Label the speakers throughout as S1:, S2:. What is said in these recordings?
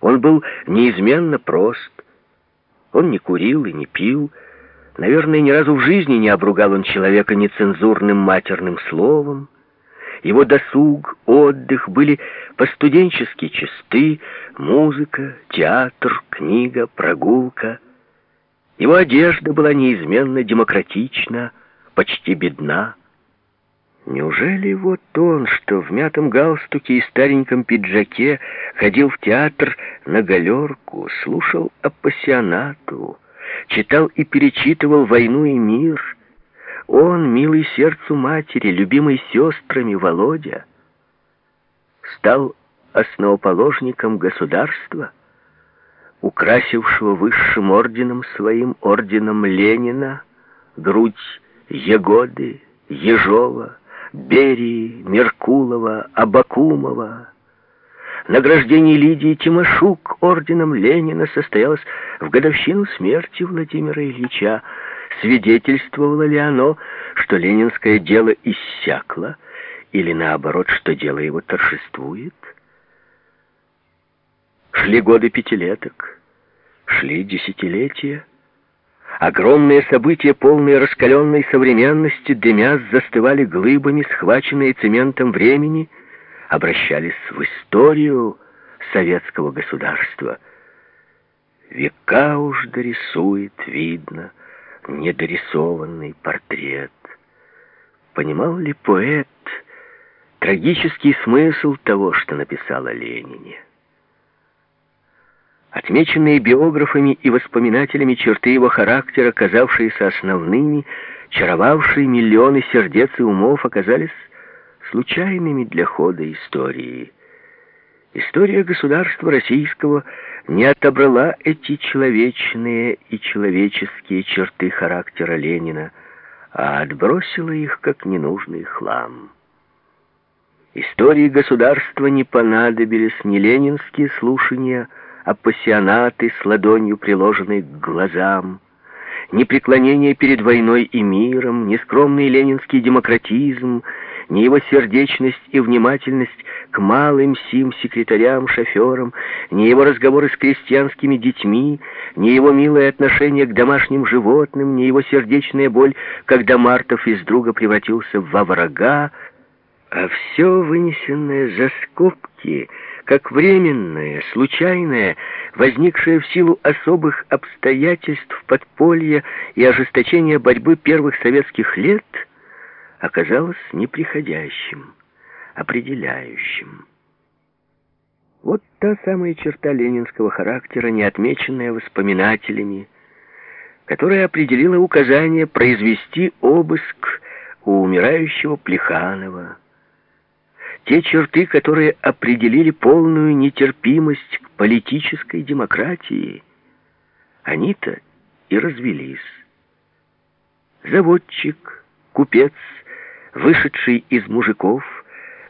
S1: Он был неизменно прост. Он не курил и не пил. Наверное, ни разу в жизни не обругал он человека нецензурным матерным словом. Его досуг, отдых были постуденчески чисты, музыка, театр, книга, прогулка. Его одежда была неизменно демократична, почти бедна. Неужели вот он, что в мятом галстуке и стареньком пиджаке ходил в театр на галерку, слушал апассионату, читал и перечитывал «Войну и мир», он, милый сердцу матери, любимый сестрами Володя, стал основоположником государства, украсившего высшим орденом своим, орденом Ленина, грудь Егоды, Ежова, Берии, Меркулова, Абакумова. Награждение Лидии Тимошук орденом Ленина состоялось в годовщину смерти Владимира Ильича, Свидетельствовало ли оно, что ленинское дело иссякло, или наоборот, что дело его торжествует? Шли годы пятилеток, шли десятилетия. Огромные события, полные раскаленной современности, дымя застывали глыбами, схваченные цементом времени, обращались в историю советского государства. Века уж дорисует, видно, — недорисованный портрет. Понимал ли поэт трагический смысл того, что написал о Ленине? Отмеченные биографами и воспоминателями черты его характера, казавшиеся основными, чаровавшие миллионы сердец и умов, оказались случайными для хода истории. История государства российского – не отобрала эти человечные и человеческие черты характера Ленина, а отбросила их как ненужный хлам. Истории государства не понадобились ни ленинские слушания, а пассионаты с ладонью приложенной к глазам, ни преклонение перед войной и миром, ни скромный ленинский демократизм, ни его сердечность и внимательность к малым сим секретарям, шоферам, ни его разговоры с крестьянскими детьми, ни его милое отношение к домашним животным, ни его сердечная боль, когда Мартов из друга превратился во врага, а все вынесенное за скобки, как временное, случайное, возникшее в силу особых обстоятельств подполья и ожесточения борьбы первых советских лет — оказалось неприходящим, определяющим. Вот та самая черта ленинского характера, не отмеченная воспоминателями, которая определила указание произвести обыск у умирающего Плеханова. Те черты, которые определили полную нетерпимость к политической демократии, они-то и развелись. Заводчик, купец, вышедший из мужиков,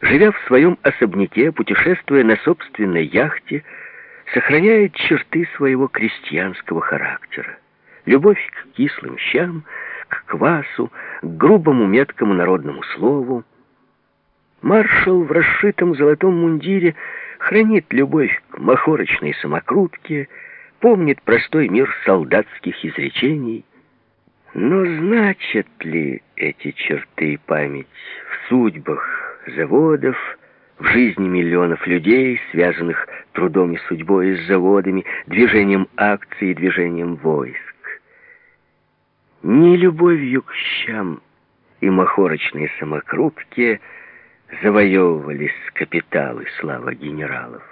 S1: живя в своем особняке, путешествуя на собственной яхте, сохраняет черты своего крестьянского характера. Любовь к кислым щам, к квасу, к грубому меткому народному слову. Маршал в расшитом золотом мундире хранит любовь к махорочной самокрутке, помнит простой мир солдатских изречений — но значат ли эти черты память в судьбах заводов, в жизни миллионов людей, связанных трудом и судьбой с заводами, движением акций и движением войск? Не любовью к щам и махорочной самокрутке завоевывались капиталы слава генералов.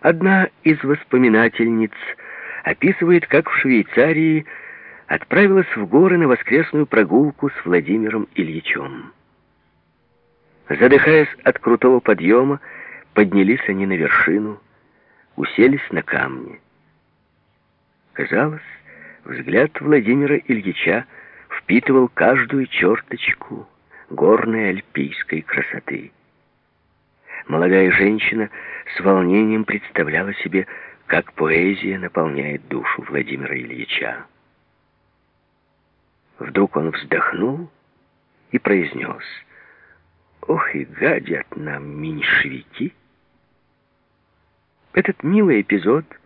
S1: Одна из воспоминательниц описывает, как в Швейцарии отправилась в горы на воскресную прогулку с Владимиром Ильичем. Задыхаясь от крутого подъема, поднялись они на вершину, уселись на камни. Казалось, взгляд Владимира Ильича впитывал каждую черточку горной альпийской красоты. Молодая женщина с волнением представляла себе, как поэзия наполняет душу Владимира Ильича. Вдруг он вздохнул и произнес, «Ох и гадят нам меньшевики!» Этот милый эпизод —